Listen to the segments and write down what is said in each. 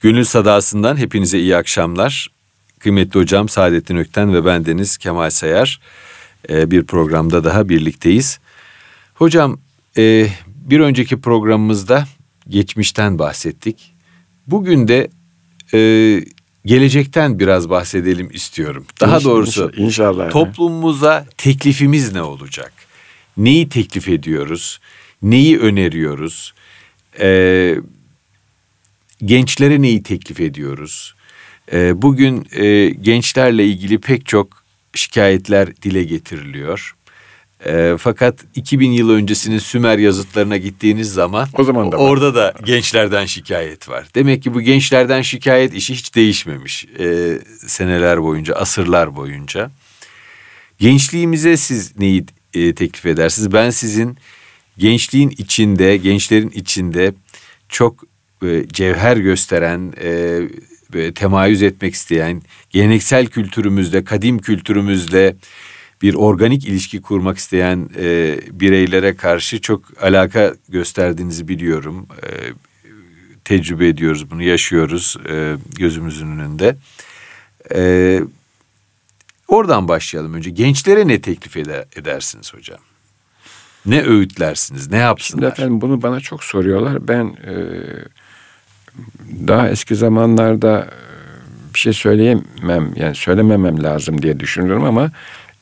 Gönül Sadası'ndan hepinize iyi akşamlar. Kıymetli hocam Saadettin Ökten ve bendeniz Kemal Sayar e, bir programda daha birlikteyiz. Hocam e, bir önceki programımızda geçmişten bahsettik. Bugün de e, gelecekten biraz bahsedelim istiyorum. Daha doğrusu inşallah. toplumumuza teklifimiz ne olacak? Neyi teklif ediyoruz? Neyi öneriyoruz? Ee, gençlere neyi teklif ediyoruz? Ee, bugün e, gençlerle ilgili pek çok şikayetler dile getiriliyor. Ee, fakat 2000 yıl öncesinin Sümer yazıtlarına gittiğiniz zaman O zaman da var. orada da gençlerden şikayet var. Demek ki bu gençlerden şikayet işi hiç değişmemiş e, seneler boyunca, asırlar boyunca. Gençliğimize siz neyi e, teklif edersiniz? Ben sizin gençliğin içinde, gençlerin içinde çok e, cevher gösteren, e, temayüz etmek isteyen, geleneksel kültürümüzde, kadim kültürümüzde bir organik ilişki kurmak isteyen e, bireylere karşı çok alaka gösterdiğinizi biliyorum. E, tecrübe ediyoruz bunu, yaşıyoruz e, gözümüzün önünde. E, oradan başlayalım önce. Gençlere ne teklif eder, edersiniz hocam? Ne öğütlersiniz, ne Şimdi yapsınlar? efendim bunu bana çok soruyorlar. Ben e, daha eski zamanlarda e, bir şey söyleyemem yani söylememem lazım diye düşünüyorum ama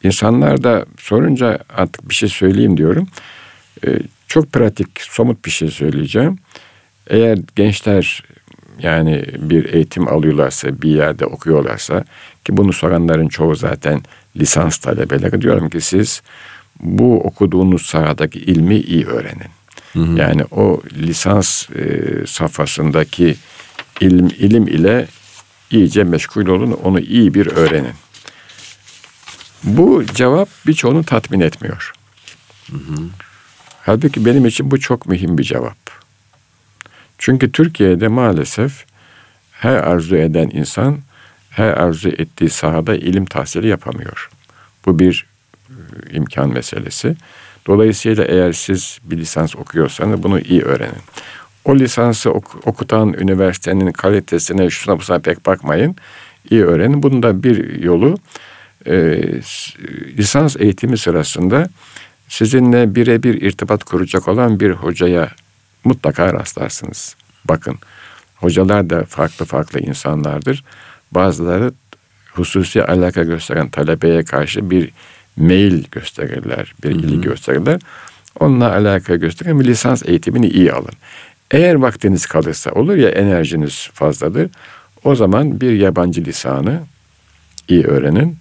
insanlar da sorunca artık bir şey söyleyeyim diyorum. E, çok pratik, somut bir şey söyleyeceğim. Eğer gençler yani bir eğitim alıyorlarsa, bir yerde okuyorlarsa ki bunu soranların çoğu zaten lisans talebeleri diyorum ki siz bu okuduğunuz sahadaki ilmi iyi öğrenin. Yani o lisans e, safhasındaki ilim, ilim ile iyice meşgul olun, onu iyi bir öğrenin. Bu cevap birçoğunu tatmin etmiyor. Halbuki benim için bu çok mühim bir cevap. Çünkü Türkiye'de maalesef her arzu eden insan her arzu ettiği sahada ilim tahsili yapamıyor. Bu bir e, imkan meselesi. Dolayısıyla eğer siz bir lisans okuyorsanız bunu iyi öğrenin. O lisansı ok- okutan üniversitenin kalitesine şuna buna pek bakmayın. İyi öğrenin. Bunun da bir yolu e, lisans eğitimi sırasında sizinle birebir irtibat kuracak olan bir hocaya mutlaka rastlarsınız. Bakın hocalar da farklı farklı insanlardır. Bazıları hususi alaka gösteren talebeye karşı bir mail gösterirler, bir ilgi gösterirler. Onunla alaka gösteren bir lisans eğitimini iyi alın. Eğer vaktiniz kalırsa olur ya enerjiniz fazladır. O zaman bir yabancı lisanı iyi öğrenin.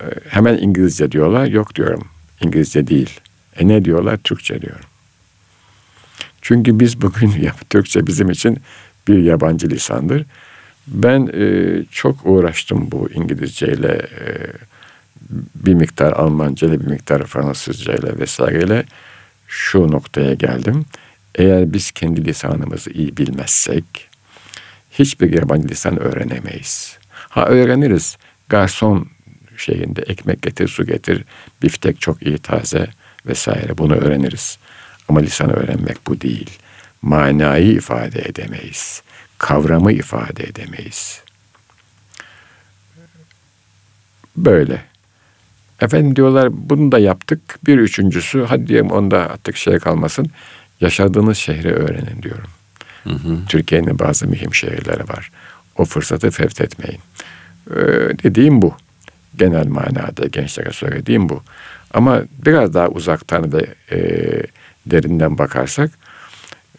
Ee, Hemen İngilizce diyorlar. Yok diyorum. İngilizce değil. E ne diyorlar? Türkçe diyorum. Çünkü biz bugün ya, Türkçe bizim için bir yabancı lisandır. Ben e, çok uğraştım bu İngilizceyle, e, bir miktar Almanca ile bir miktar Fransızca ile vesaireyle şu noktaya geldim. Eğer biz kendi lisanımızı iyi bilmezsek hiçbir yabancı lisan öğrenemeyiz. Ha öğreniriz. Garson şeyinde ekmek getir, su getir, biftek çok iyi taze vesaire bunu öğreniriz. Ama lisanı öğrenmek bu değil. Manayı ifade edemeyiz. Kavramı ifade edemeyiz. Böyle. Efendim diyorlar bunu da yaptık. Bir üçüncüsü hadi diyelim onda artık şey kalmasın. Yaşadığınız şehri öğrenin diyorum. Türkiye'nin bazı mühim şehirleri var. O fırsatı fevt etmeyin. Ee, dediğim bu. Genel manada gençlere söylediğim bu. Ama biraz daha uzaktan ve e, derinden bakarsak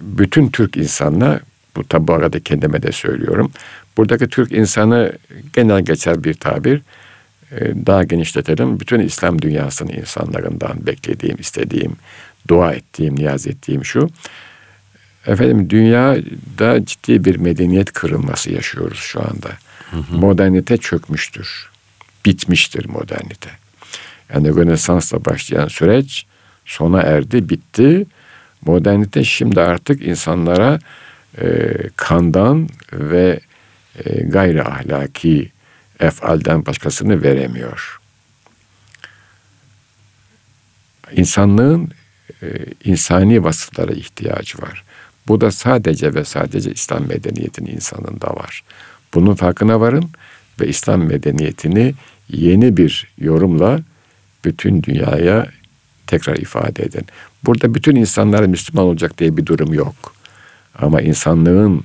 bütün Türk insanına bu tabi arada kendime de söylüyorum. Buradaki Türk insanı genel geçer bir tabir. E, daha genişletelim. Bütün İslam dünyasının insanlarından beklediğim, istediğim, dua ettiğim, niyaz ettiğim şu. Efendim dünyada ciddi bir medeniyet kırılması yaşıyoruz şu anda. Modernite çökmüştür. Bitmiştir modernite. Yani Rönesans'la başlayan süreç sona erdi, bitti. Modernite şimdi artık insanlara e, kandan ve e, gayri ahlaki efalden başkasını veremiyor. İnsanlığın e, insani vasıflara ihtiyacı var. Bu da sadece ve sadece İslam medeniyetinin insanında var. Bunun farkına varın ve İslam medeniyetini yeni bir yorumla bütün dünyaya tekrar ifade edin. Burada bütün insanlar Müslüman olacak diye bir durum yok. Ama insanlığın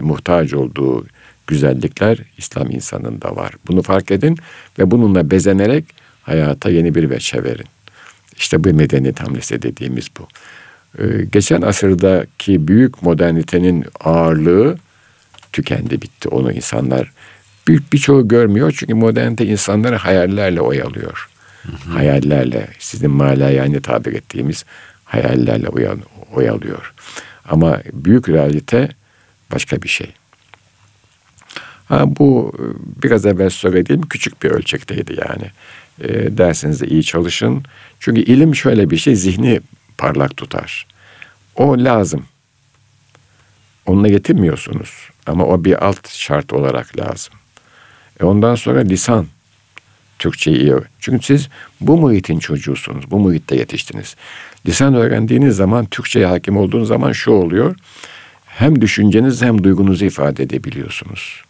muhtaç olduğu güzellikler İslam insanında var. Bunu fark edin ve bununla bezenerek hayata yeni bir veçe verin. İşte bu medeniyet hamlesi dediğimiz bu. Ee, geçen asırdaki büyük modernitenin ağırlığı tükendi bitti. Onu insanlar büyük birçoğu görmüyor çünkü modernite insanları hayallerle oyalıyor. Hı hı. Hayallerle sizin mala yani tabir ettiğimiz hayallerle oyalıyor. Ama büyük realite başka bir şey. Ha, bu e, biraz evvel söylediğim küçük bir ölçekteydi yani. E, dersinizde iyi çalışın. Çünkü ilim şöyle bir şey zihni parlak tutar. O lazım. Onunla getirmiyorsunuz. Ama o bir alt şart olarak lazım. E ondan sonra lisan. Türkçeyi iyi. Çünkü siz bu muhitin çocuğusunuz. Bu muhitte yetiştiniz. Lisan öğrendiğiniz zaman, Türkçe'ye hakim olduğunuz zaman şu oluyor. Hem düşünceniz hem duygunuzu ifade edebiliyorsunuz.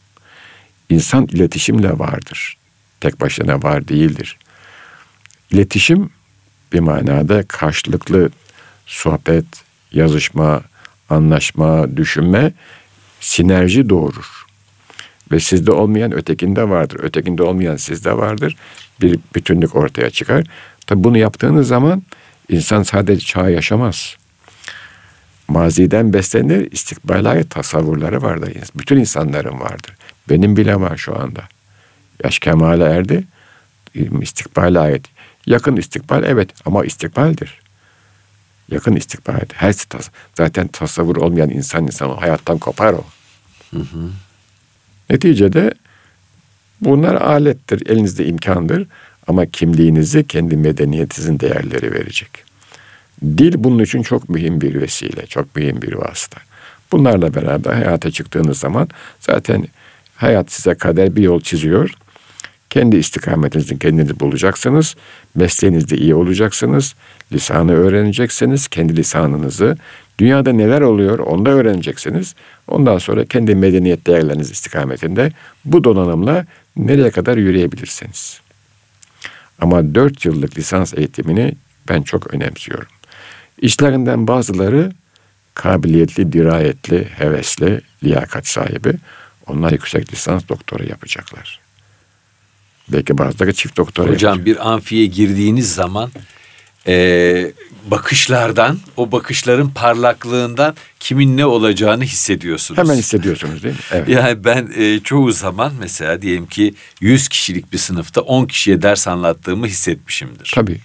İnsan iletişimle vardır. Tek başına var değildir. İletişim bir manada karşılıklı sohbet, yazışma, anlaşma, düşünme, sinerji doğurur. Ve sizde olmayan ötekinde vardır. Ötekinde olmayan sizde vardır. Bir bütünlük ortaya çıkar. Tabi bunu yaptığınız zaman insan sadece çağ yaşamaz. Maziden beslenir, istikbale ait tasavvurları vardır. Bütün insanların vardır. Benim bile var şu anda. Yaş kemale erdi. İstikbale ait. Yakın istikbal evet ama istikbaldir. Yakın istikbaldir. Her tas zaten tasavvur olmayan insan insan hayattan kopar o. Hı hı. Neticede bunlar alettir, elinizde imkandır ama kimliğinizi kendi medeniyetinizin değerleri verecek. Dil bunun için çok mühim bir vesile, çok mühim bir vasıta. Bunlarla beraber hayata çıktığınız zaman zaten hayat size kader bir yol çiziyor. Kendi istikametinizi kendiniz bulacaksınız. Mesleğinizde iyi olacaksınız. Lisanı öğreneceksiniz. Kendi lisanınızı. Dünyada neler oluyor onu da öğreneceksiniz. Ondan sonra kendi medeniyet değerleriniz istikametinde bu donanımla nereye kadar yürüyebilirsiniz. Ama dört yıllık lisans eğitimini ben çok önemsiyorum. İşlerinden bazıları kabiliyetli, dirayetli, hevesli, liyakat sahibi. Onlar yüksek lisans doktora yapacaklar. Belki bazıları çift doktora Hocam yapacak. bir amfiye girdiğiniz zaman e, bakışlardan, o bakışların parlaklığından kimin ne olacağını hissediyorsunuz. Hemen hissediyorsunuz değil mi? Evet. Yani ben e, çoğu zaman mesela diyelim ki 100 kişilik bir sınıfta 10 kişiye ders anlattığımı hissetmişimdir. Tabii.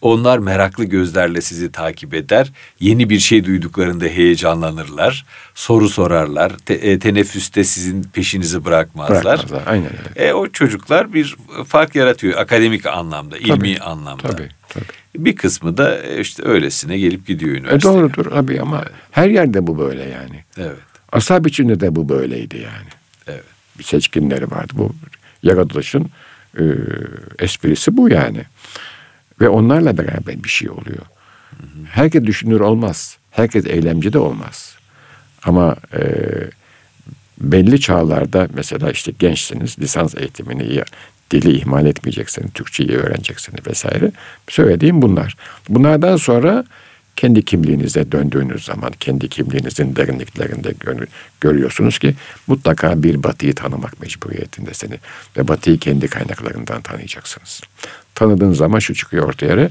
Onlar meraklı gözlerle sizi takip eder. Yeni bir şey duyduklarında heyecanlanırlar. Soru sorarlar. Te, e, teneffüste sizin peşinizi bırakmazlar. Bırakmazlar. Aynen öyle. E, o çocuklar bir fark yaratıyor akademik anlamda, tabii, ilmi anlamda. Tabii, tabii. Bir kısmı da e, işte öylesine gelip gidiyor üniversiteye. E doğrudur abi ama evet. her yerde bu böyle yani. Evet. Asab içinde de bu böyleydi yani. Evet. Bir seçkinleri vardı. Bu yaratılışın e, esprisi bu yani. Ve onlarla beraber bir şey oluyor. Herkes düşünür olmaz. Herkes eylemci de olmaz. Ama e, belli çağlarda mesela işte gençsiniz, lisans eğitimini iyi, dili ihmal etmeyeceksiniz, Türkçeyi öğreneceksiniz vesaire. Söylediğim bunlar. Bunlardan sonra kendi kimliğinize döndüğünüz zaman kendi kimliğinizin derinliklerinde gör, görüyorsunuz ki mutlaka bir batıyı tanımak mecburiyetindesiniz. Ve batıyı kendi kaynaklarından tanıyacaksınız. Tanıdığınız zaman şu çıkıyor ortaya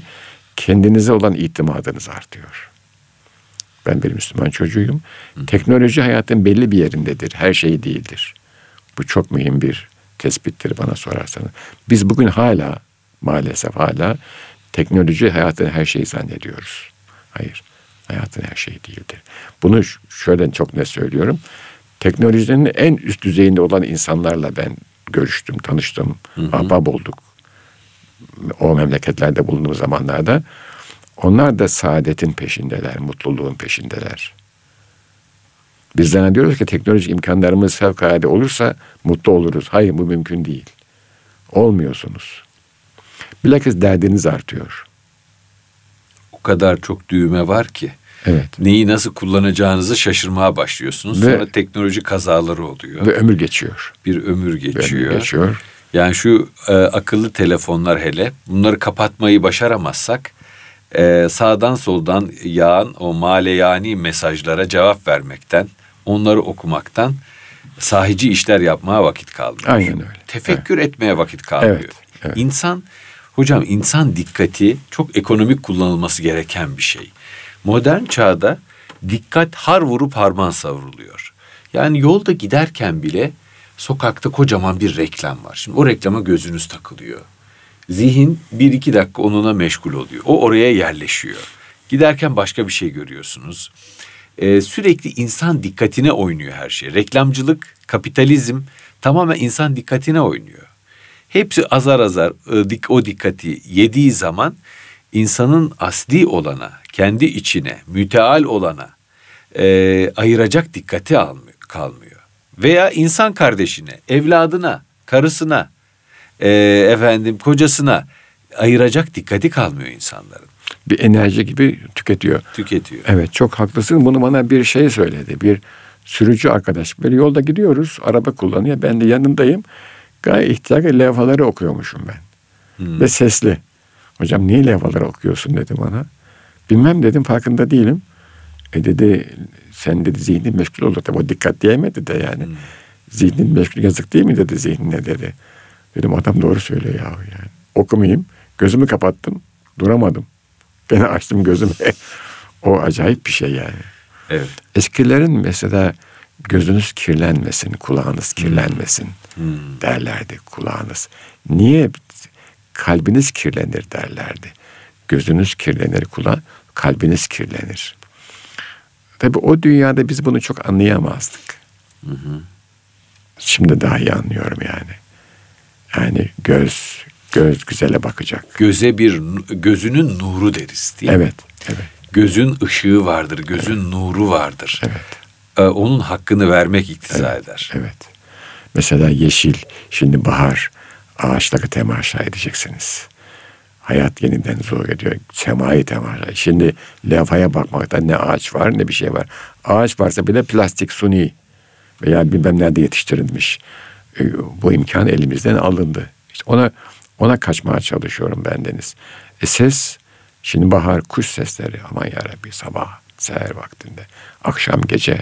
kendinize olan itimadınız artıyor. Ben bir Müslüman çocuğuyum. Teknoloji hayatın belli bir yerindedir. Her şey değildir. Bu çok mühim bir tespittir bana sorarsanız. Biz bugün hala maalesef hala teknoloji hayatın her şeyi zannediyoruz. Hayır. Hayatın her şeyi değildir. Bunu şöyle çok net söylüyorum. Teknolojinin en üst düzeyinde olan insanlarla ben görüştüm, tanıştım, hı hı. ahbap olduk. O memleketlerde bulunduğum zamanlarda. Onlar da saadetin peşindeler, mutluluğun peşindeler. Biz zannediyoruz ki teknolojik imkanlarımız fevkalade olursa mutlu oluruz. Hayır bu mümkün değil. Olmuyorsunuz. Bilakis derdiniz artıyor o kadar çok düğme var ki. Evet. Neyi nasıl kullanacağınızı şaşırmaya başlıyorsunuz. Ve- Sonra teknoloji kazaları oluyor. Ve ömür geçiyor. bir ömür geçiyor. Ömür geçiyor. Yani şu e, akıllı telefonlar hele bunları kapatmayı başaramazsak e, sağdan soldan yağan o maleyani mesajlara cevap vermekten, onları okumaktan sahici işler yapmaya vakit kalmıyor. Aynen öyle. Tefekkür etmeye vakit kalmıyor. Evet, evet. İnsan, hocam insan dikkati çok ekonomik kullanılması gereken bir şey. Modern çağda dikkat har vurup harman savruluyor. Yani yolda giderken bile sokakta kocaman bir reklam var. Şimdi o reklama gözünüz takılıyor. Zihin bir iki dakika onunla meşgul oluyor. O oraya yerleşiyor. Giderken başka bir şey görüyorsunuz. Ee, sürekli insan dikkatine oynuyor her şey. Reklamcılık, kapitalizm tamamen insan dikkatine oynuyor. Hepsi azar azar e, o dikkati yediği zaman insanın asli olana, kendi içine, müteal olana e, ayıracak dikkati almıyor, kalmıyor. Veya insan kardeşine, evladına, karısına, e, efendim kocasına ayıracak dikkati kalmıyor insanların. Bir enerji gibi tüketiyor. Tüketiyor. Evet çok haklısın. Bunu bana bir şey söyledi. Bir sürücü arkadaş. Böyle yolda gidiyoruz. Araba kullanıyor. Ben de yanındayım. Gayet ihtiyar levhaları okuyormuşum ben. Hmm. Ve sesli. Hocam niye levhaları okuyorsun dedi bana. Bilmem dedim farkında değilim. E dedi sen dedi zihnin meşgul olur. Tabii o dikkat diyemedi de yani. Hmm. Zihnin meşgul yazık değil mi dedi zihnine dedi. Dedim adam doğru söylüyor ya yani. Okumayayım. Gözümü kapattım. Duramadım. Gene açtım gözümü. o acayip bir şey yani. Evet. Eskilerin mesela gözünüz kirlenmesin, kulağınız kirlenmesin Hmm. derlerdi kulağınız. Niye kalbiniz kirlenir derlerdi. Gözünüz kirlenir, kula kalbiniz kirlenir. Tabii o dünyada biz bunu çok anlayamazdık. Şimdi daha iyi anlıyorum yani. Yani göz göz güzele bakacak. Göze bir gözünün nuru deriz değil mi? Evet, evet, Gözün ışığı vardır, gözün nuru vardır. evet. Ee, onun hakkını vermek iktiza eder. Evet. Mesela yeşil, şimdi bahar, ağaçları temaşa edeceksiniz. Hayat yeniden zuhur ediyor. Semayı temaşa. Şimdi levhaya bakmakta ne ağaç var ne bir şey var. Ağaç varsa bile plastik suni veya bilmem nerede yetiştirilmiş. E, Bu imkan elimizden alındı. İşte ona ona kaçmaya çalışıyorum bendeniz. E ses, şimdi bahar kuş sesleri aman yarabbi sabah, seher vaktinde, akşam gece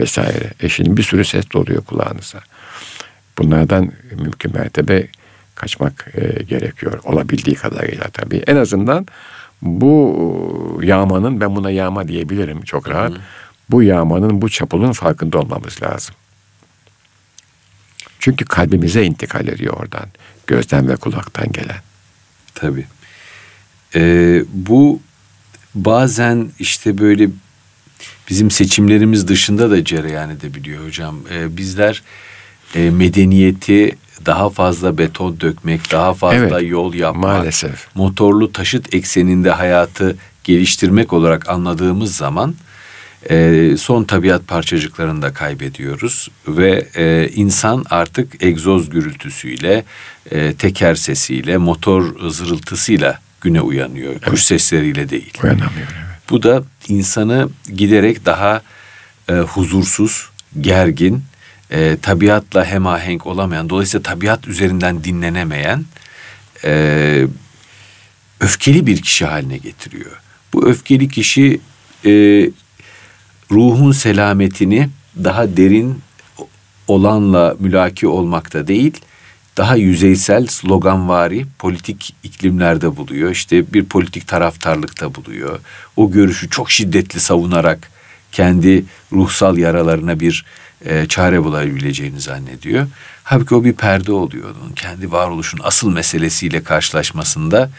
vesaire. E şimdi bir sürü ses doluyor kulağınıza. Bunlardan mümkün mertebe kaçmak e, gerekiyor. Olabildiği kadarıyla tabii. En azından bu yağmanın, ben buna yağma diyebilirim çok rahat. Bu yağmanın, bu çapulun farkında olmamız lazım. Çünkü kalbimize intikal ediyor oradan. Gözden ve kulaktan gelen. Tabii. Ee, bu bazen işte böyle bizim seçimlerimiz dışında da cereyan edebiliyor hocam. Ee, bizler e, medeniyeti daha fazla beton dökmek, daha fazla Evet, yol yapmak, maalesef. motorlu taşıt ekseninde hayatı geliştirmek olarak anladığımız zaman e, son tabiat parçacıklarını da kaybediyoruz ve e, insan artık egzoz gürültüsüyle, e, teker sesiyle, motor zırıltısıyla güne uyanıyor. Kuş sesleriyle değil. Uyanamıyor. Evet. Bu da insanı giderek daha e, huzursuz, gergin, e, tabiatla hemahenk olamayan, dolayısıyla tabiat üzerinden dinlenemeyen, e, öfkeli bir kişi haline getiriyor. Bu öfkeli kişi e, ruhun selametini daha derin olanla mülaki olmakta değil, daha yüzeysel sloganvari politik iklimlerde buluyor. İşte bir politik taraftarlıkta buluyor. O görüşü çok şiddetli savunarak kendi ruhsal yaralarına bir e, çare bulabileceğini zannediyor. Halbuki o bir perde oluyor. Onun kendi varoluşun asıl meselesiyle karşılaşmasında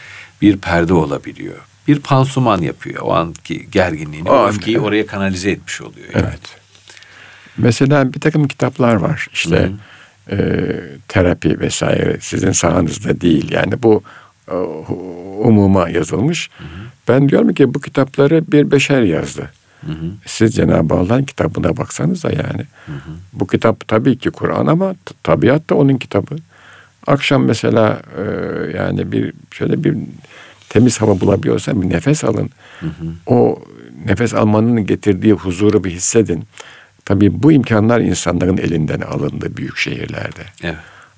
bir perde olabiliyor. Bir pansuman yapıyor. O anki gerginliğini, o, O an, öfkeyi evet. oraya kanalize etmiş oluyor. yani. Evet. Mesela bir takım kitaplar var. İşte e, terapi vesaire sizin sahanızda değil. Yani bu e, umuma yazılmış. Ben diyorum ki bu kitapları bir beşer yazdı. Siz Cenab-ı Allah'ın kitabına baksanıza yani. Bu kitap tabii ki Kur'an ama tabiat da onun kitabı. Akşam mesela e, yani bir şöyle bir temiz hava bulabiliyorsan bir nefes alın. O nefes almanın getirdiği huzuru bir hissedin. Tabii bu imkanlar insanların elinden alındı büyük şehirlerde. Evet.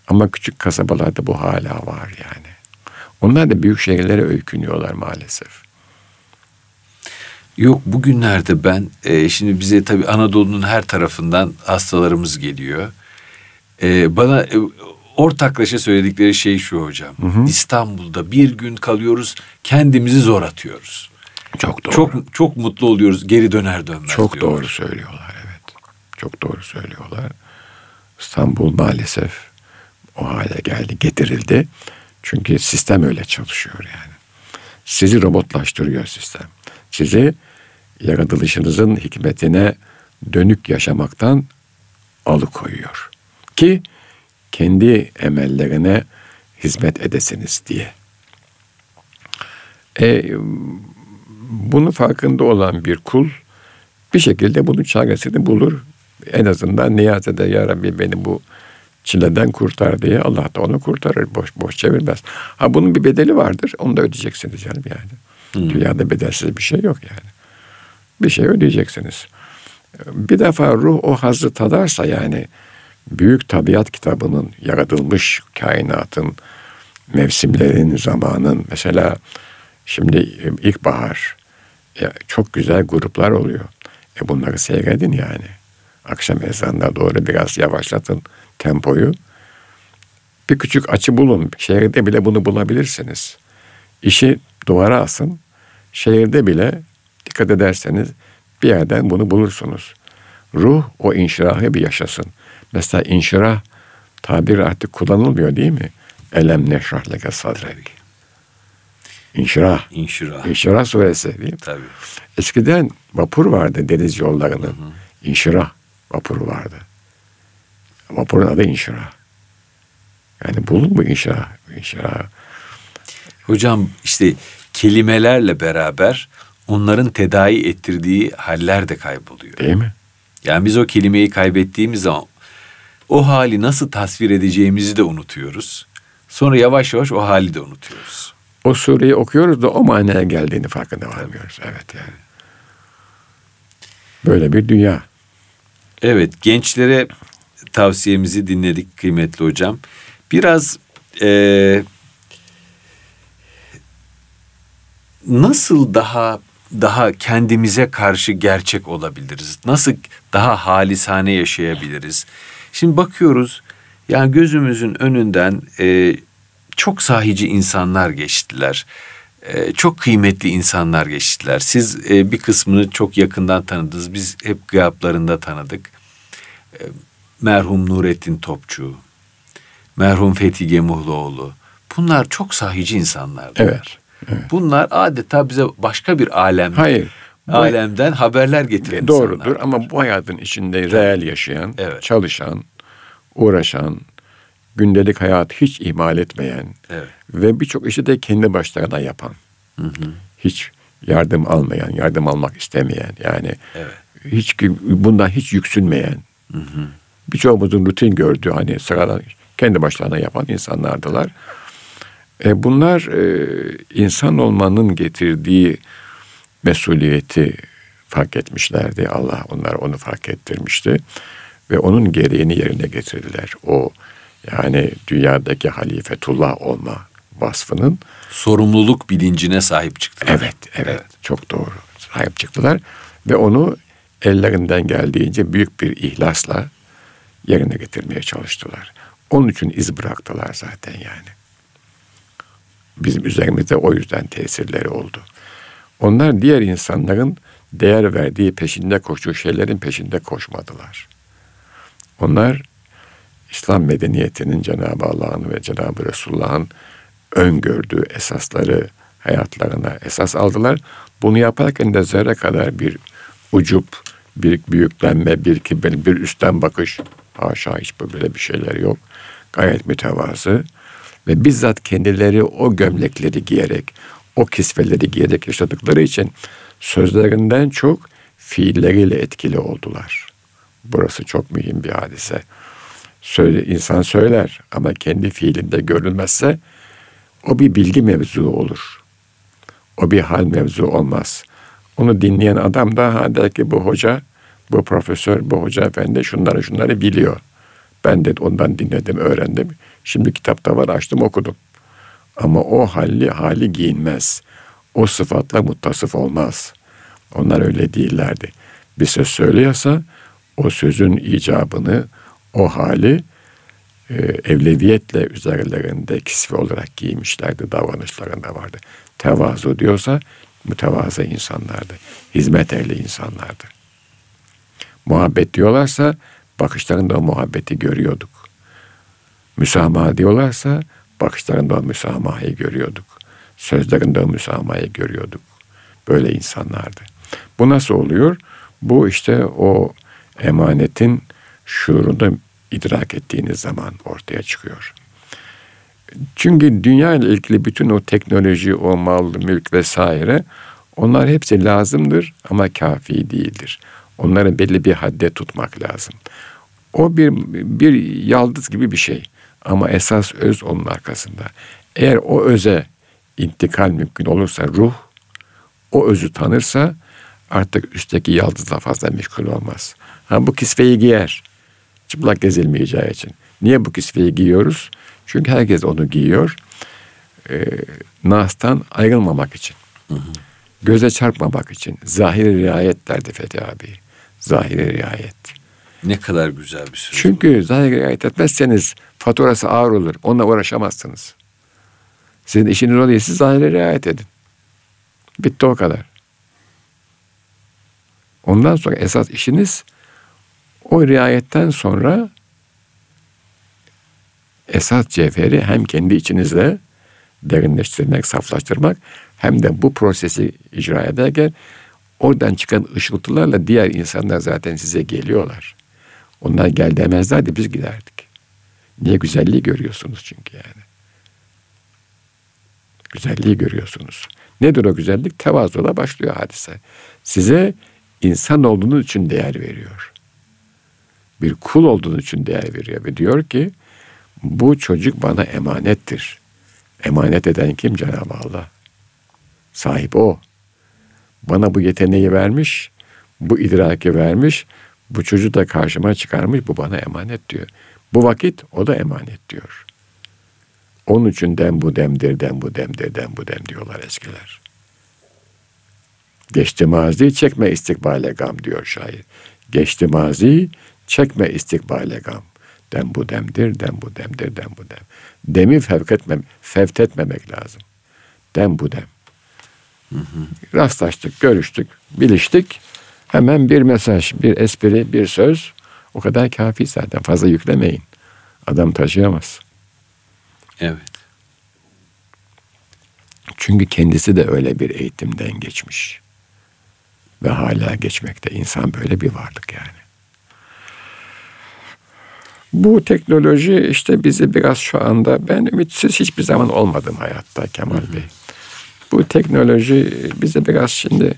Ama küçük kasabalarda bu hala var yani. Onlar da büyük şehirlere öykünüyorlar maalesef. Yok bugünlerde ben e, şimdi bize tabii Anadolu'nun her tarafından hastalarımız geliyor. E, bana e, ortaklaşa söyledikleri şey şu hocam. İstanbul'da bir gün kalıyoruz kendimizi zor atıyoruz. Çok doğru. Çok çok mutlu oluyoruz geri döner dönmez Çok diyorlar. doğru söylüyorlar evet. Çok doğru söylüyorlar. İstanbul maalesef o hale geldi, getirildi. Çünkü sistem öyle çalışıyor yani. Sizi robotlaştırıyor sistem. Sizi yaratılışınızın hikmetine dönük yaşamaktan alıkoyuyor. Ki kendi emellerine hizmet edesiniz diye. E, bunu farkında olan bir kul bir şekilde bunun çaresini bulur. En azından niyaz eder ya Rabbi beni bu çileden kurtar diye Allah da onu kurtarır. Boş boş çevirmez. Ha bunun bir bedeli vardır. Onu da ödeyeceksiniz canım yani. Dünyada bedelsiz bir şey yok yani. Bir şey ödeyeceksiniz. Bir defa ruh o hazzı tadarsa yani büyük tabiat kitabının yaratılmış kainatın mevsimlerin zamanın mesela şimdi ilkbahar ya çok güzel gruplar oluyor. E bunları seyredin yani. Akşam ezanına doğru biraz yavaşlatın tempoyu. Bir küçük açı bulun. Şehirde bile bunu bulabilirsiniz. İşi duvara asın. Şehirde bile dikkat ederseniz bir yerden bunu bulursunuz. Ruh o inşirahı bir yaşasın. Mesela inşirah tabir artık kullanılmıyor değil mi? Elem neşrah leke sadrek. İnşirah. İnşirah. İnşirah suresi değil mi? Tabii. Eskiden vapur vardı deniz yollarının. İnşirah vapuru vardı. Vapurun adı İnşirah. Yani bulun bu İnşirah. İnşirah. Hocam işte kelimelerle beraber onların tedavi ettirdiği haller de kayboluyor. Değil mi? Yani biz o kelimeyi kaybettiğimiz zaman o hali nasıl tasvir edeceğimizi de unutuyoruz. Sonra yavaş yavaş o hali de unutuyoruz. O sureyi okuyoruz da o manaya geldiğini farkında varmıyoruz. Evet yani. Böyle bir dünya. Evet gençlere tavsiyemizi dinledik kıymetli hocam. Biraz eee, nasıl daha daha kendimize karşı gerçek olabiliriz? Nasıl daha halisane yaşayabiliriz? Şimdi bakıyoruz yani gözümüzün önünden eee, çok sahici insanlar geçtiler. Eee, çok kıymetli insanlar geçtiler. Siz eee, bir kısmını çok yakından tanıdınız. Biz hep gıyaplarında tanıdık. Eee, merhum Nurettin Topçu, merhum Fethi Gemuhluoğlu. Bunlar çok sahici insanlardı. Evet. Bunlar adeta bize başka bir alem, Hayır. Bu- alemden haberler getiren Doğrudur insanlar. ama bu hayatın içinde reel yaşayan, Evet. çalışan, uğraşan, gündelik hayatı hiç ihmal etmeyen Evet. ve birçok işi de kendi başlarına yapan. Hiç yardım almayan, yardım almak istemeyen yani Evet. hiç bundan hiç yüksünmeyen. Birçoğumuzun rutin gördüğü hani sıradan kendi başlarına yapan insanlardılar. E bunlar e, insan olmanın getirdiği mesuliyeti fark etmişlerdi. Allah onlar onu fark ettirmişti ve onun gereğini yerine getirdiler. O yani dünyadaki halifetullah olma vasfının Sorumluluk bilincine sahip çıktılar. Evet, evet, Çok doğru. Sahip çıktılar ve onu ellerinden geldiğince büyük bir ihlasla yerine getirmeye çalıştılar. Onun için iz bıraktılar zaten yani. Bizim üzerimizde o yüzden tesirleri oldu. Onlar diğer insanların değer verdiği peşinde koştuğu şeylerin peşinde koşmadılar. Onlar İslam medeniyetinin Cenab-ı Allah'ın ve Cenab-ı Resulullah'ın öngördüğü esasları hayatlarına esas aldılar. Bunu yaparken de zerre kadar bir ucup, bir büyüklenme, bir kibir, bir üstten bakış. Haşa hiç böyle bir şeyler yok. Gayet mütevazı. Ve bizzat kendileri o gömlekleri giyerek, o kisveleri giyerek yaşadıkları için sözlerinden çok fiilleriyle etkili oldular. Burası çok mühim bir hadise. Söyle, insan söyler ama kendi fiilinde görülmezse o bir bilgi mevzu olur. O bir hal mevzu olmaz. Onu dinleyen adam da ha der ki bu hoca, bu profesör, bu hoca efendi şunları şunları biliyor. Ben de ondan dinledim, öğrendim. Şimdi kitapta var açtım okudum. Ama o hali hali giyinmez. O sıfatla muttasıf olmaz. Onlar öyle değillerdi. Bir söz söylüyorsa o sözün icabını, o hali e, evleviyetle üzerlerinde kisve olarak giymişlerdi, davranışlarında vardı. Tevazu diyorsa mütevazı insanlardı, hizmet ehli insanlardı. Muhabbet diyorlarsa bakışlarında o muhabbeti görüyorduk. Müsamaha diyorlarsa bakışlarında o müsamahayı görüyorduk. Sözlerinde o müsamahayı görüyorduk. Böyle insanlardı. Bu nasıl oluyor? Bu işte o emanetin şuurunu idrak ettiğiniz zaman ortaya çıkıyor. Çünkü dünya ile ilgili bütün o teknoloji, o mal, mülk vesaire onlar hepsi lazımdır ama kafi değildir. Onları belli bir hadde tutmak lazım. O bir, bir yaldız gibi bir şey. Ama esas öz onun arkasında. Eğer o öze intikal mümkün olursa ruh, o özü tanırsa artık üstteki yaldızla fazla meşgul olmaz. Ha bu kisveyi giyer. Çıplak gezilmeyeceği için. Niye bu kisveyi giyiyoruz? Çünkü herkes onu giyiyor. E, Nas'tan ayrılmamak için. Hı hı. Göze çarpmamak için. Zahiri riayet derdi Fethi abi. Zahiri riayet. Ne kadar güzel bir söz. Çünkü zahiri riayet etmezseniz faturası ağır olur. Onunla uğraşamazsınız. Sizin işiniz o değil. Siz zahiri riayet edin. Bitti o kadar. Ondan sonra esas işiniz o riayetten sonra esas cevheri hem kendi içinizde derinleştirmek, saflaştırmak hem de bu prosesi icra ederken oradan çıkan ışıltılarla diğer insanlar zaten size geliyorlar. Onlar gel demezlerdi biz giderdik. Niye güzelliği görüyorsunuz çünkü yani. Güzelliği görüyorsunuz. Nedir o güzellik? Tevazuda başlıyor hadise. Size insan olduğunuz için değer veriyor. Bir kul olduğunuz için değer veriyor ve diyor ki bu çocuk bana emanettir. Emanet eden kim? Cenab-ı Allah. Sahip o. Bana bu yeteneği vermiş, bu idraki vermiş, bu çocuğu da karşıma çıkarmış, bu bana emanet diyor. Bu vakit o da emanet diyor. Onun için dem bu demdir, dem bu demdir, dem bu dem diyorlar eskiler. Geçti mazi çekme istikbale gam diyor şair. Geçti mazi çekme istikbale gam. Dem bu demdir, dem bu demdir, dem bu dem. Demi fevketmem, fevtetmemek lazım. Dem bu dem. Hı hı. Rastlaştık, görüştük, biliştik. Hemen bir mesaj, bir espri, bir söz. O kadar kafi zaten. Fazla yüklemeyin. Adam taşıyamaz. Evet. Çünkü kendisi de öyle bir eğitimden geçmiş. Ve hala geçmekte. İnsan böyle bir varlık yani. Bu teknoloji işte bizi biraz şu anda ben ümitsiz hiçbir zaman olmadım hayatta Kemal Bey. Bu teknoloji bizi biraz şimdi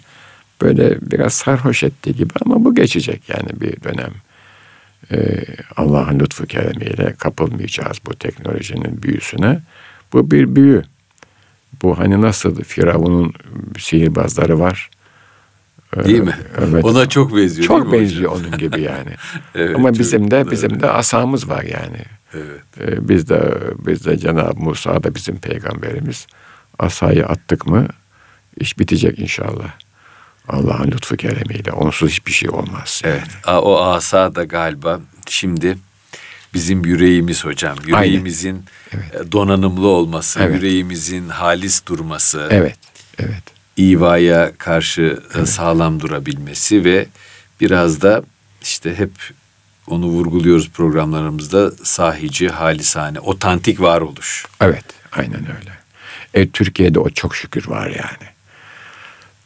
böyle biraz sarhoş etti gibi ama bu geçecek yani bir dönem. Ee, Allah'ın lütfu keremiyle kapılmayacağız bu teknolojinin büyüsüne. Bu bir büyü. Bu hani nasıl Firavun'un sihirbazları var. Değil mi? Evet. Ona çok benziyor. Çok benziyor hocam? onun gibi yani. evet, Ama bizim de bizim evet. de asamız var yani. Evet. Ee, biz de biz de Cenab-ı Musa da bizim peygamberimiz. Asayı attık mı iş bitecek inşallah. Allah'ın lütfu keremiyle. Onsuz hiçbir şey olmaz. Yani. Evet. O asa da galiba şimdi bizim yüreğimiz hocam. Yüreğimizin evet. donanımlı olması, evet. yüreğimizin halis durması. Evet. Evet ivaya karşı e, evet. sağlam durabilmesi ve biraz da işte hep onu vurguluyoruz programlarımızda sahici, halisane, otantik varoluş. Evet, aynen öyle. E, Türkiye'de o çok şükür var yani.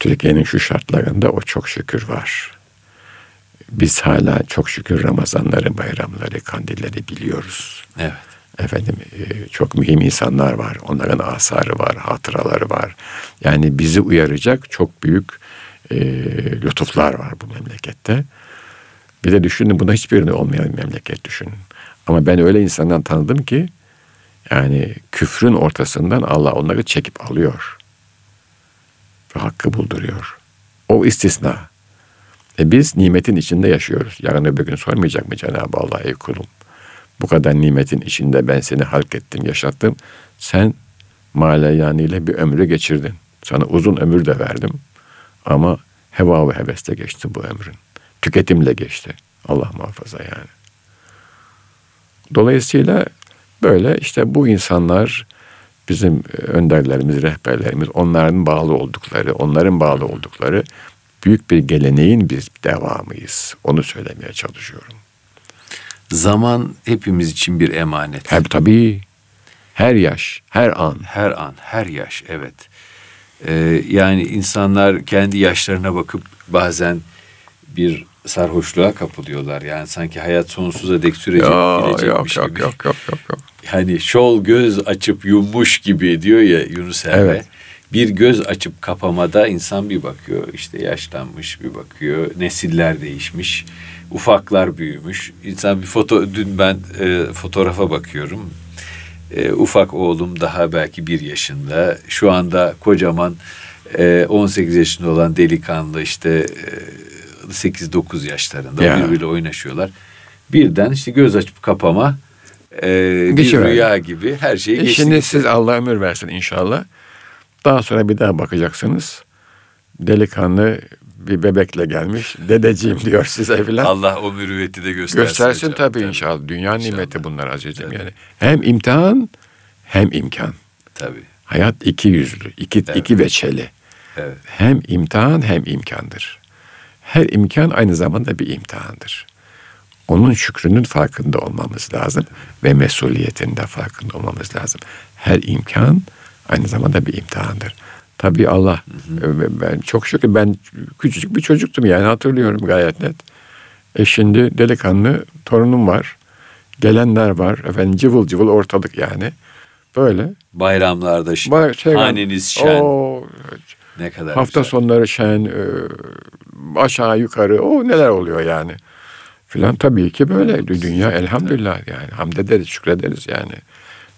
Türkiye'nin şu şartlarında o çok şükür var. Biz hala çok şükür Ramazanları, bayramları, kandilleri biliyoruz. Evet efendim e, çok mühim insanlar var. Onların asarı var, hatıraları var. Yani bizi uyaracak çok büyük e, lütuflar var bu memlekette. Bir de düşünün buna hiçbirini olmayan bir memleket düşünün. Ama ben öyle insandan tanıdım ki yani küfrün ortasından Allah onları çekip alıyor. Hakkı bulduruyor. O istisna. E biz nimetin içinde yaşıyoruz. Yarın öbür gün sormayacak mı Cenab-ı Allah ey kulum? Bu kadar nimetin içinde ben seni halk ettim, yaşattım. Sen ile bir ömrü geçirdin. Sana uzun ömür de verdim. Ama heva ve heveste geçti bu ömrün. Tüketimle geçti. Allah muhafaza yani. Dolayısıyla böyle işte bu insanlar bizim e, önderlerimiz, rehberlerimiz, onların bağlı oldukları, onların bağlı oldukları büyük bir geleneğin biz devamıyız. Onu söylemeye çalışıyorum. Zaman hepimiz için bir emanet. Hep tabii. Her yaş, her an. Her an, her yaş, evet. Ee, yani insanlar kendi yaşlarına bakıp bazen bir sarhoşluğa kapılıyorlar. Yani sanki hayat sonsuza dek sürecek yok, yok, yok, gibi. Yok, yok, yok, yok. Hani şol göz açıp yummuş gibi diyor ya Yunus Emre. Evet. Bir göz açıp kapamada insan bir bakıyor. İşte yaşlanmış bir bakıyor. Nesiller değişmiş. Ufaklar büyümüş. İnsan bir foto dün ben e, fotoğrafa bakıyorum. E, ufak oğlum daha belki bir yaşında. Şu anda kocaman e, 18 yaşında olan delikanlı işte e, 8-9 yaşlarında ya. birbiriyle oynaşıyorlar. Birden işte göz açıp kapama e, bir şey rüya gibi her şeyi e Şimdi siz Allah ömür versin inşallah. Daha sonra bir daha bakacaksınız. Delikanlı bir bebekle gelmiş. Dedeciğim diyor size filan. Allah o mürüvveti de göstersin. Göstersin hocam. tabii inşallah. Dünya inşallah. nimeti bunlar azizim tabii. yani. Hem imtihan hem imkan. Tabii. Hayat iki yüzlü, iki, evet. iki veçeli. Evet. Hem imtihan hem imkandır. Her imkan aynı zamanda bir imtihandır onun şükrünün farkında olmamız lazım ve mesuliyetin de farkında olmamız lazım. Her imkan aynı zamanda bir imtihandır. Tabii Allah hı hı. ben çok şükür ben küçücük bir çocuktum yani hatırlıyorum gayet net. E şimdi delikanlı torunum var. Gelenler var. Efendim cıvıl cıvıl ortalık yani. Böyle. Bayramlarda şey, şey haneniz şen. O, ne kadar Hafta güzel. sonları şen, e, aşağı yukarı o neler oluyor yani filan tabii ki böyle. Dünya elhamdülillah yani. Hamd ederiz, şükrederiz yani.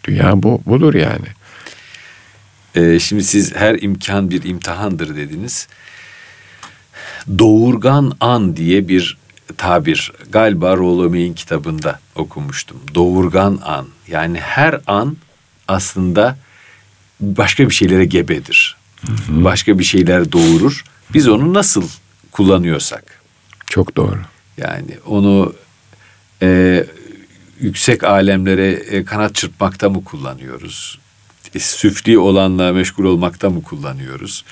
Dünya bu budur yani. Ee, şimdi siz her imkan bir imtihandır dediniz. Doğurgan an diye bir tabir galiba Rollo kitabında okumuştum. Doğurgan an yani her an aslında başka bir şeylere gebedir. Hı hı. Başka bir şeyler doğurur. Biz onu nasıl kullanıyorsak. Çok doğru. Yani onu e, yüksek alemlere e, kanat çırpmakta mı kullanıyoruz? E, süfli olanla meşgul olmakta mı kullanıyoruz?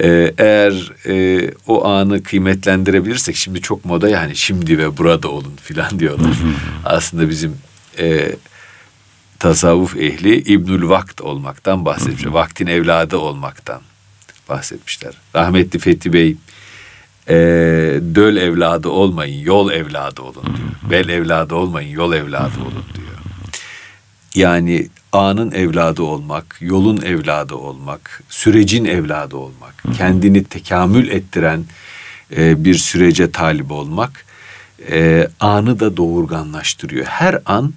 E, eğer e, o anı kıymetlendirebilirsek şimdi çok moda yani şimdi ve burada olun filan diyorlar. Aslında bizim e, tasavvuf ehli İbnül Vakt olmaktan bahsetmişler. Vaktin evladı olmaktan bahsetmişler. Rahmetli Fethi Bey e, döl evladı olmayın, yol evladı olun diyor. Bel evladı olmayın, yol evladı olun diyor. Yani anın evladı olmak, yolun evladı olmak, sürecin evladı olmak, kendini tekamül ettiren e, bir sürece talip olmak e, anı da doğurganlaştırıyor. Her an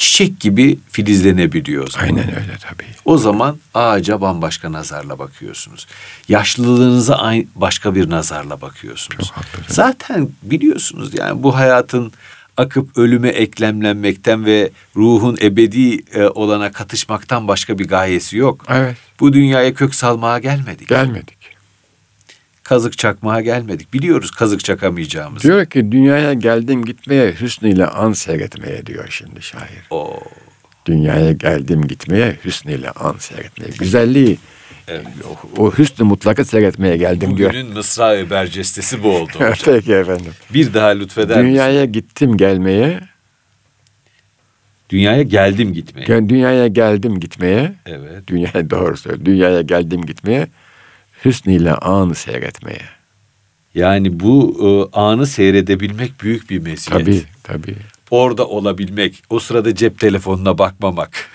çiçek gibi filizlenebiliyor o zaman. Aynen öyle tabii. O zaman ağaca bambaşka nazarla bakıyorsunuz. Yaşlılığınıza başka bir nazarla bakıyorsunuz. Çok haklısın. Zaten biliyorsunuz yani bu hayatın akıp ölüme eklemlenmekten ve ruhun ebedi e, olana katışmaktan başka bir gayesi yok. Evet. Bu dünyaya kök salmaya gelmedik. Gelmedik kazık çakmaya gelmedik. Biliyoruz kazık çakamayacağımızı. Diyor ki dünyaya geldim gitmeye hüsnüyle an seyretmeye diyor şimdi şair. O. Dünyaya geldim gitmeye hüsnüyle an seyretmeye. Güzelliği Evet. O, o hüsnü mutlaka seyretmeye geldim Bugünün diyor. Bugünün Mısra-ı Bercestesi bu oldu hocam. Peki efendim. Bir daha lütfeder Dünyaya misin? gittim gelmeye. Dünyaya geldim gitmeye. Dünyaya geldim gitmeye. Evet. Dünyaya doğru söylüyor. Dünyaya geldim gitmeye hüsniyle anı seyretmeye. Yani bu e, anı seyredebilmek büyük bir meziyet. Tabii tabii. Orada olabilmek, o sırada cep telefonuna bakmamak.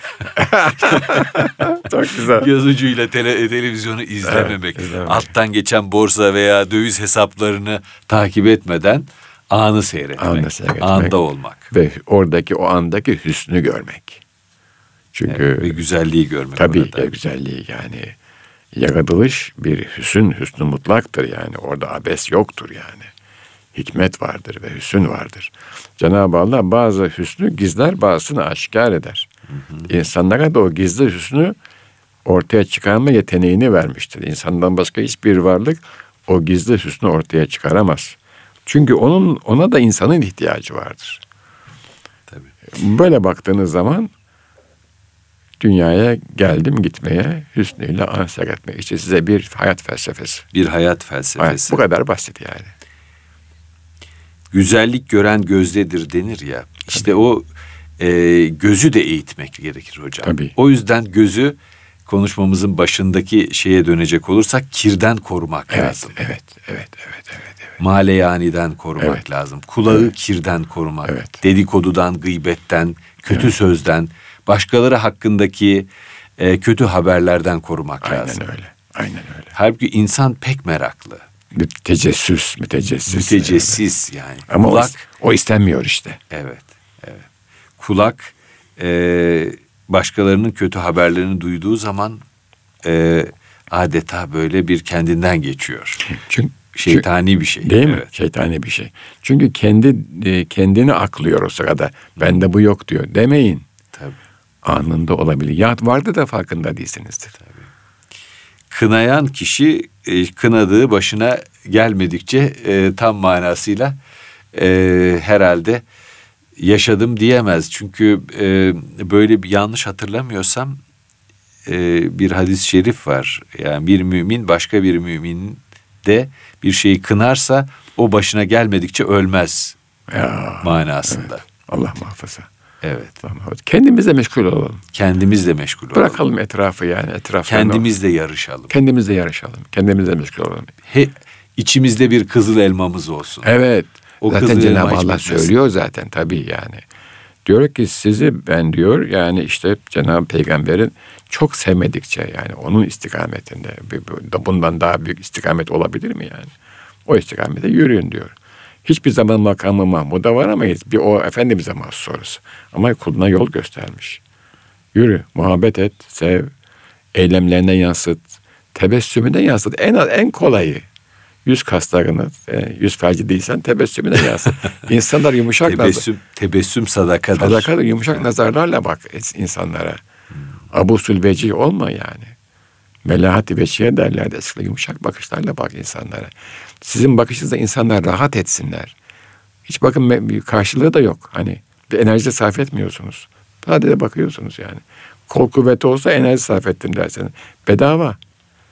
Çok güzel. Göz ucuyla tele, televizyonu izlememek. Evet, izlememek. Alttan geçen borsa veya döviz hesaplarını takip etmeden anı seyretmek. Anı seyretmek. Anda olmak. Ve oradaki o andaki hüsnü görmek. Çünkü evet, ve güzelliği görmek. Tabii orada. güzelliği yani yaratılış bir hüsün, hüsnü mutlaktır yani. Orada abes yoktur yani. Hikmet vardır ve hüsün vardır. Cenab-ı Allah bazı hüsnü gizler, bazısını aşikar eder. Hı hı. İnsanlara da o gizli hüsnü ortaya çıkarma yeteneğini vermiştir. İnsandan başka hiçbir varlık o gizli hüsnü ortaya çıkaramaz. Çünkü onun ona da insanın ihtiyacı vardır. Tabii. Böyle baktığınız zaman dünyaya geldim gitmeye, hüsnüyle ansar etmek. İşte size bir hayat felsefesi. Bir hayat felsefesi. Evet, bu kadar basit yani. Güzellik gören gözdedir denir ya. İşte Tabii. o e, gözü de eğitmek gerekir hocam. Tabii. O yüzden gözü konuşmamızın başındaki şeye dönecek olursak kirden korumak evet, lazım. Evet, evet, evet, evet, evet. Maleyaniden korumak evet. lazım. Kulağı evet. kirden korumak. Evet. Dedikodudan, gıybetten, kötü evet. sözden, başkaları hakkındaki e, kötü haberlerden korumak Aynen lazım. Aynen öyle. Aynen öyle. Halbuki insan pek meraklı. Mütecessüs, mütecessis. Mütecessis yani. yani. Ama kulak, o, o istenmiyor işte. Evet, evet. Kulak e, başkalarının kötü haberlerini duyduğu zaman e, adeta böyle bir kendinden geçiyor. Çünkü şeytani bir şey. Değil mi? Şeytani bir şey. Çünkü kendi e, kendini aklıyor o sırada. Bende bu yok diyor. Demeyin. Tabii. Anında olabilir. Ya vardı da farkında değilsinizdir. Tabii. Kınayan kişi e, kınadığı başına gelmedikçe e, tam manasıyla e, herhalde yaşadım diyemez. Çünkü e, böyle bir yanlış hatırlamıyorsam e, bir hadis-i şerif var. Yani bir mümin başka bir mümin de bir şeyi kınarsa o başına gelmedikçe ölmez ya, manasında. Evet. Allah muhafaza. Evet. Kendimizle meşgul olalım. Kendimizle meşgul olalım. Bırakalım etrafı yani. Etrafı Kendimizle yarışalım. Kendimizle yarışalım. Kendimizle meşgul olalım. He, içimizde bir kızıl elmamız olsun. Evet. O zaten Cenab-ı Allah söylüyor zaten tabii yani. Diyor ki sizi ben diyor yani işte Cenab-ı Peygamber'in çok sevmedikçe yani onun istikametinde bundan daha büyük istikamet olabilir mi yani? O istikamete yürüyün diyor. Hiçbir zaman makamı Mahmud'a varamayız. Bir o Efendimiz'e mahsus sorusu. Ama kuluna yol göstermiş. Yürü, muhabbet et, sev, eylemlerine yansıt, tebessümüne yansıt. En az en kolayı yüz kaslarını, e, yüz felci değilsen tebessümüne yansıt. İnsanlar yumuşak tebessüm, nazar. Tebessüm sadakadır. Sadakadır, yumuşak nazarlarla bak insanlara. Hmm. Abu sülveci olma yani. Melahat-i veçiye derlerdi eskiden yumuşak bakışlarla bak insanlara. Sizin bakışınızda insanlar rahat etsinler. Hiç bakın karşılığı da yok. Hani bir enerji sarf etmiyorsunuz. Sadece bakıyorsunuz yani. Kol kuvveti olsa enerji sarf ettim derseniz. Bedava.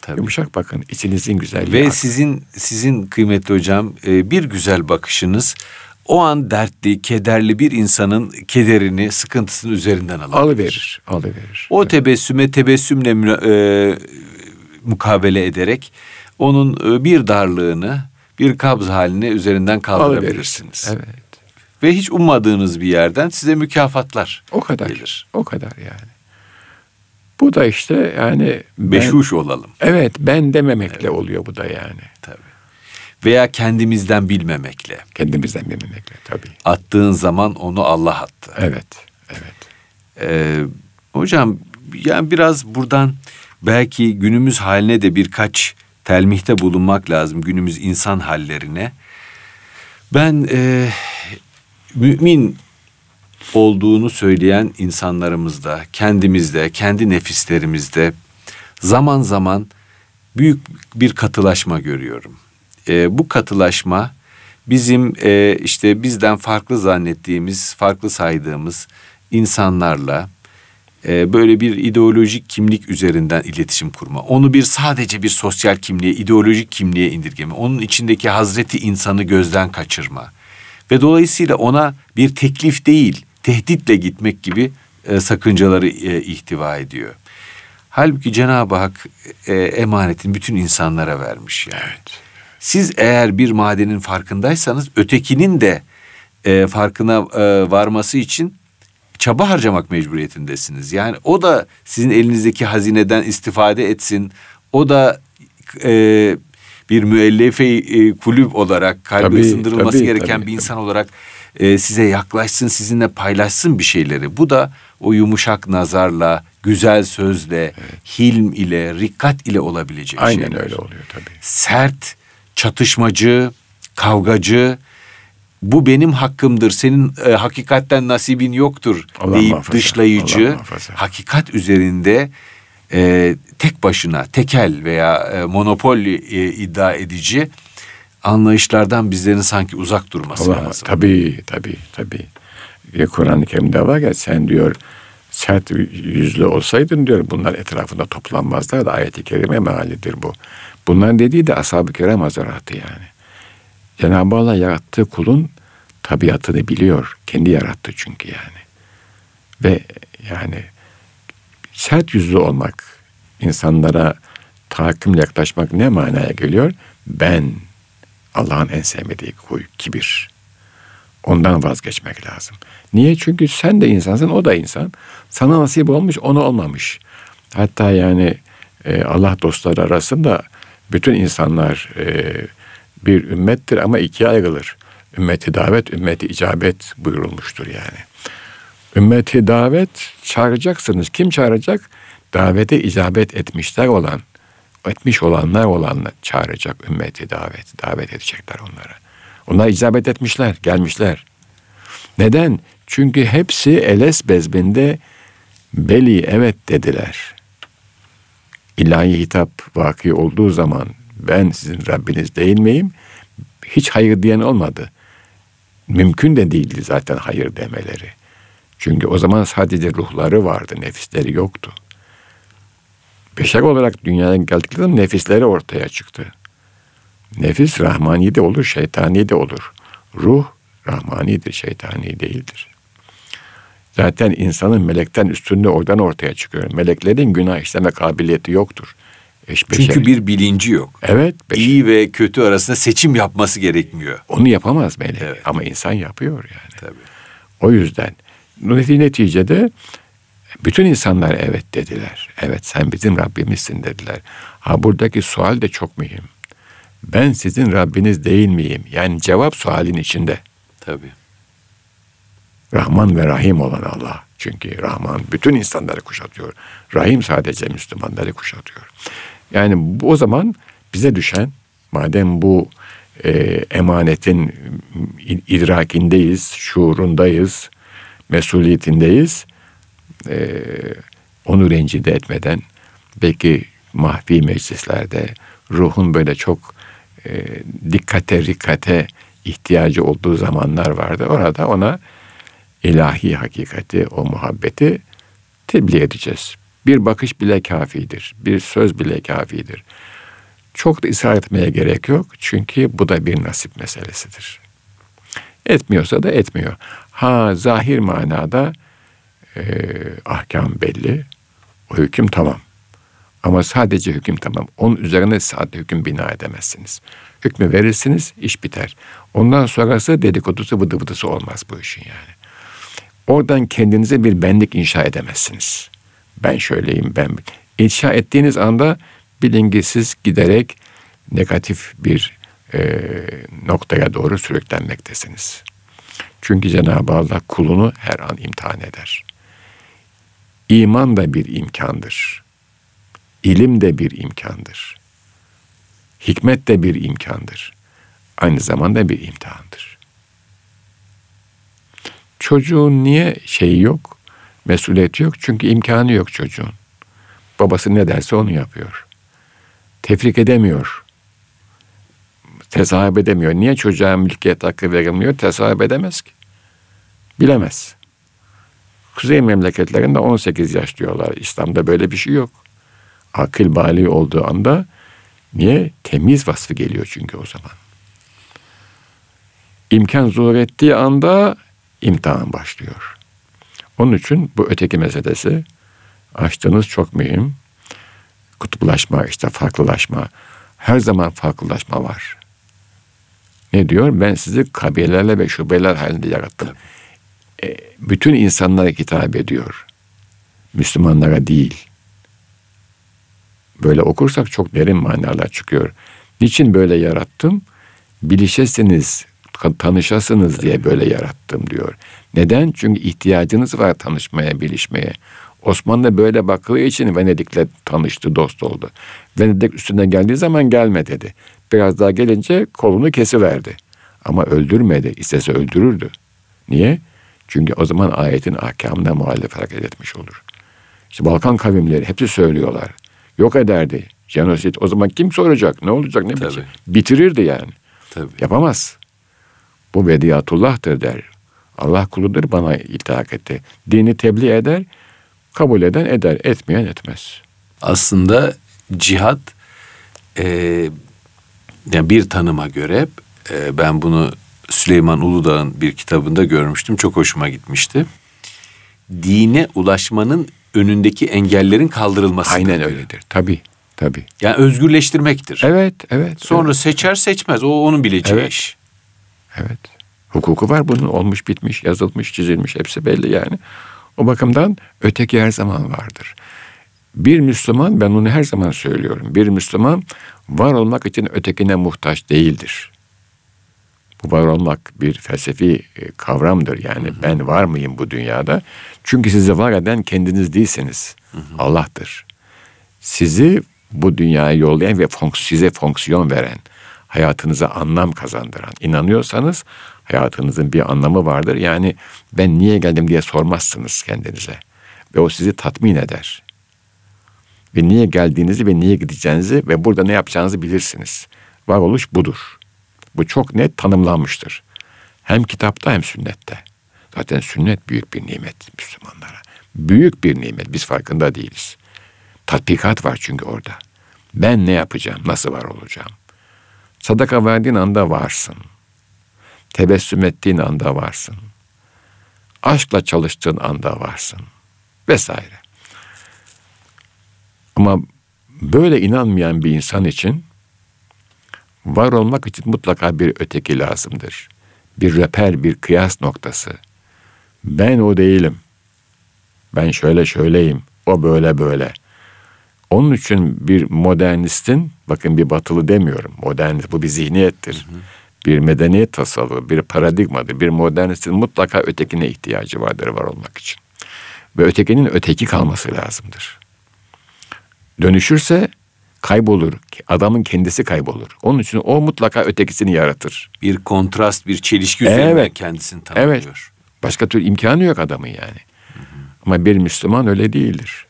Tabii. Yumuşak bakın içinizin güzelliği. Ve aklı. sizin sizin kıymetli hocam e, bir güzel bakışınız o an dertli, kederli bir insanın kederini, sıkıntısını üzerinden alır. Alıverir, alıverir. O evet. tebessüme tebessümle e, mukabele ederek onun e, bir darlığını, bir kabz halini üzerinden kaldırabilirsiniz. Evet. Ve hiç ummadığınız bir yerden size mükafatlar o kadar, gelir. O kadar yani. Bu da işte yani beşuş ben, olalım. Evet, ben dememekle evet. oluyor bu da yani. Tabii. Veya kendimizden bilmemekle. Kendimizden bilmemekle tabii. Attığın zaman onu Allah attı. Evet, evet. Ee, hocam yani biraz buradan belki günümüz haline de birkaç telmihte bulunmak lazım günümüz insan hallerine. Ben e, mümin olduğunu söyleyen insanlarımızda, kendimizde, kendi nefislerimizde zaman zaman büyük bir katılaşma görüyorum. E, bu katılaşma bizim e, işte bizden farklı zannettiğimiz, farklı saydığımız insanlarla e, böyle bir ideolojik kimlik üzerinden iletişim kurma. Onu bir sadece bir sosyal kimliğe, ideolojik kimliğe indirgeme. Onun içindeki Hazreti insanı gözden kaçırma. Ve dolayısıyla ona bir teklif değil, tehditle gitmek gibi e, sakıncaları e, ihtiva ediyor. Halbuki Cenab-ı Hak e, emanetin bütün insanlara vermiş yani. Evet. Siz eğer bir madenin farkındaysanız ötekinin de e, farkına e, varması için çaba harcamak mecburiyetindesiniz. Yani o da sizin elinizdeki hazineden istifade etsin. O da e, bir müellefe e, kulüp olarak kalbi tabii, ısındırılması tabii, gereken tabii, bir insan tabii. olarak e, size yaklaşsın, sizinle paylaşsın bir şeyleri. Bu da o yumuşak nazarla, güzel sözle, evet. hilm ile, rikkat ile olabilecek Aynen şeyler. öyle oluyor tabii. Sert, çatışmacı, kavgacı, bu benim hakkımdır, senin e, hakikatten nasibin yoktur Allah deyip muhafaza, dışlayıcı, Allah hakikat üzerinde e, tek başına, tekel veya e, monopol e, iddia edici anlayışlardan bizlerin sanki uzak durması Allah, lazım. tabii tabii tabii. Ya Kur'an-ı Kerim'de var ya sen diyor sert yüzlü olsaydın diyor bunlar etrafında toplanmazlar da ayeti kerime mealidir bu. Bunlar dediği de ashab-ı kiram hazaratı yani. Cenab-ı Allah yarattığı kulun tabiatını biliyor. Kendi yarattı çünkü yani. Ve yani sert yüzlü olmak, insanlara tahakkümle yaklaşmak ne manaya geliyor? Ben Allah'ın en sevmediği huy, kibir. Ondan vazgeçmek lazım. Niye? Çünkü sen de insansın, o da insan. Sana nasip olmuş, ona olmamış. Hatta yani e, Allah dostları arasında bütün insanlar e, bir ümmettir ama ikiye ayrılır. Ümmeti davet, ümmeti icabet buyurulmuştur yani. Ümmeti davet çağıracaksınız. Kim çağıracak? Davete icabet etmişler olan, etmiş olanlar olanlar çağıracak ümmeti davet. Davet edecekler onlara. Onlar icabet etmişler, gelmişler. Neden? Çünkü hepsi Eles bezbinde Beli evet dediler. İlahi hitap vaki olduğu zaman ben sizin Rabbiniz değil miyim? Hiç hayır diyen olmadı. Mümkün de değildi zaten hayır demeleri. Çünkü o zaman sadece ruhları vardı, nefisleri yoktu. Beşer olarak dünyaya geldiklerinde nefisleri ortaya çıktı. Nefis rahmani de olur, şeytani de olur. Ruh rahmanidir, şeytani değildir. Zaten insanın melekten üstünlüğü oradan ortaya çıkıyor. Meleklerin günah işleme kabiliyeti yoktur. Eş Çünkü bir bilinci yok. Evet. Beşer. İyi ve kötü arasında seçim yapması gerekmiyor. Onu yapamaz melek evet. ama insan yapıyor yani. Tabii. O yüzden neticede bütün insanlar evet dediler. Evet sen bizim Rabbimizsin dediler. Ha buradaki sual de çok mühim. Ben sizin Rabbiniz değil miyim? Yani cevap sualin içinde. Tabii. Rahman ve Rahim olan Allah. Çünkü Rahman bütün insanları kuşatıyor. Rahim sadece Müslümanları kuşatıyor. Yani o zaman bize düşen madem bu e, emanetin idrakindeyiz, şuurundayız, mesuliyetindeyiz. E, onu rencide etmeden belki mahfi meclislerde ruhun böyle çok e, dikkate rikkate ihtiyacı olduğu zamanlar vardı. Orada ona ilahi hakikati, o muhabbeti tebliğ edeceğiz. Bir bakış bile kafidir. Bir söz bile kafidir. Çok da ısrar etmeye gerek yok. Çünkü bu da bir nasip meselesidir. Etmiyorsa da etmiyor. Ha zahir manada e, ahkam belli. O hüküm tamam. Ama sadece hüküm tamam. Onun üzerine sadece hüküm bina edemezsiniz. Hükmü verirsiniz, iş biter. Ondan sonrası dedikodusu vıdı vıdısı olmaz bu işin yani. Oradan kendinize bir benlik inşa edemezsiniz. Ben şöyleyim, ben... İnşa ettiğiniz anda bilin ki siz giderek negatif bir e, noktaya doğru sürüklenmektesiniz. Çünkü Cenab-ı Allah kulunu her an imtihan eder. İman da bir imkandır. İlim de bir imkandır. Hikmet de bir imkandır. Aynı zamanda bir imtihandır. Çocuğun niye şeyi yok? Mesuliyeti yok. Çünkü imkanı yok çocuğun. Babası ne derse onu yapıyor. Tefrik edemiyor. Tezahüp edemiyor. Niye çocuğa mülkiyet hakkı verilmiyor? Tezahüp edemez ki. Bilemez. Kuzey memleketlerinde 18 yaş diyorlar. İslam'da böyle bir şey yok. Akıl bali olduğu anda niye? Temiz vasfı geliyor çünkü o zaman. İmkan zuhur ettiği anda imtihan başlıyor. Onun için bu öteki meselesi açtığınız çok mühim. Kutuplaşma, işte farklılaşma. Her zaman farklılaşma var. Ne diyor? Ben sizi kabilelerle ve şubeler halinde yarattım. E, bütün insanlara hitap ediyor. Müslümanlara değil. Böyle okursak çok derin manalar çıkıyor. Niçin böyle yarattım? Bilişesiniz tanışasınız diye böyle yarattım diyor. Neden? Çünkü ihtiyacınız var tanışmaya, bilişmeye. Osmanlı böyle baktığı için Venedik'le tanıştı, dost oldu. Venedik üstüne geldiği zaman gelme dedi. Biraz daha gelince kolunu kesiverdi. Ama öldürmedi. İstese öldürürdü. Niye? Çünkü o zaman ayetin ahkamına muhalefet hareket etmiş olur. İşte Balkan kavimleri hepsi söylüyorlar. Yok ederdi. Jenosit. O zaman kim soracak? Ne olacak? Ne bitecek? Bitirirdi yani. Tabii. Yapamaz. Bu vediyatullah'tır der. Allah kuludur bana iltihak etti. Dini tebliğ eder, kabul eden eder, etmeyen etmez. Aslında cihat e, yani bir tanıma göre e, ben bunu Süleyman Uludağ'ın bir kitabında görmüştüm. Çok hoşuma gitmişti. Dine ulaşmanın önündeki engellerin kaldırılması. Aynen öyledir. Tabii. Tabii. Yani özgürleştirmektir. Evet, evet. Sonra evet. seçer seçmez. O onun bileceği Evet. iş. Evet. Hukuku var bunun. Olmuş, bitmiş, yazılmış, çizilmiş. Hepsi belli yani. O bakımdan öteki her zaman vardır. Bir Müslüman, ben onu her zaman söylüyorum. Bir Müslüman var olmak için ötekine muhtaç değildir. Bu var olmak bir felsefi e, kavramdır. Yani ben var mıyım bu dünyada? Çünkü sizi var eden kendiniz değilsiniz. Allah'tır. Sizi bu dünyaya yollayan ve fonks- size fonksiyon veren, hayatınıza anlam kazandıran. İnanıyorsanız hayatınızın bir anlamı vardır. Yani ben niye geldim diye sormazsınız kendinize. Ve o sizi tatmin eder. Ve niye geldiğinizi ve niye gideceğinizi ve burada ne yapacağınızı bilirsiniz. Varoluş budur. Bu çok net tanımlanmıştır. Hem kitapta hem sünnette. Zaten sünnet büyük bir nimet Müslümanlara. Büyük bir nimet. Biz farkında değiliz. Tatbikat var çünkü orada. Ben ne yapacağım? Nasıl var olacağım? Sadaka verdiğin anda varsın. Tebessüm ettiğin anda varsın. Aşkla çalıştığın anda varsın. Vesaire. Ama böyle inanmayan bir insan için var olmak için mutlaka bir öteki lazımdır. Bir reper, bir kıyas noktası. Ben o değilim. Ben şöyle şöyleyim. O böyle böyle. Onun için bir modernistin, bakın bir batılı demiyorum. Modernist bu bir zihniyettir. Bir medeniyet tasavvuru, bir paradigmadır. Bir modernistin mutlaka ötekine ihtiyacı vardır var olmak için. Ve ötekinin öteki kalması lazımdır. Dönüşürse kaybolur. Adamın kendisi kaybolur. Onun için o mutlaka ötekisini yaratır. Bir kontrast, bir çelişki üzerinden Evet. kendisini tanımlıyor. Başka türlü imkanı yok adamın yani. Ama bir Müslüman öyle değildir.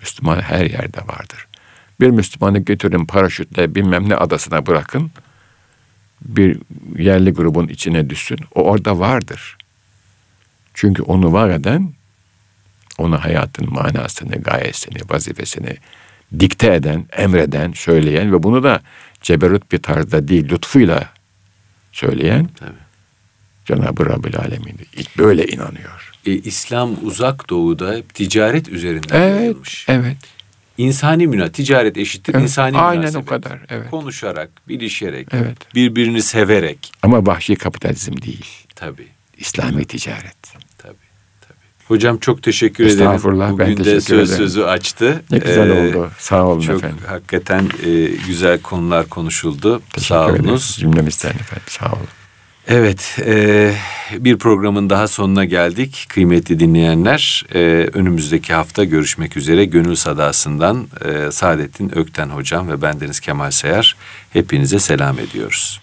Müslüman her yerde vardır. Bir Müslümanı götürün paraşütle bilmem ne adasına bırakın. Bir yerli grubun içine düşsün. O orada vardır. Çünkü onu var eden, ona hayatın manasını, gayesini, vazifesini dikte eden, emreden, söyleyen ve bunu da ceberut bir tarzda değil, lütfuyla söyleyen Tabii. Cenab-ı Rabbül Alemin'dir. İlk böyle inanıyor. E, İslam uzak doğuda hep ticaret üzerinden Evet, yayılmış. evet. İnsani müna, ticaret eşittir Evet, insani aynen münasebet. o kadar, evet. Konuşarak, bilişerek, Evet. birbirini severek. Ama vahşi kapitalizm değil. Tabii, İslami ticaret. tabii, tabii. Hocam çok teşekkür ederim. Estağfurullah, ben Bugün de teşekkür söz ederim. sözü açtı. Ne güzel Ee, oldu. Sağ olun Çok efendim. hakikaten e, güzel konular konuşuldu. Teşekkür Sağ olunuz. Cümlemizden efendim. Sağ olun. Evet, e, bir programın daha sonuna geldik kıymetli dinleyenler. E, önümüzdeki hafta görüşmek üzere. Gönül Sadası'ndan e, Saadettin Ökten Hocam ve bendeniz Kemal Sayar hepinize selam ediyoruz.